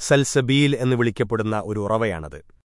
സൽസബീൽ എന്ന് വിളിക്കപ്പെടുന്ന ഒരു ഉറവയാണത്.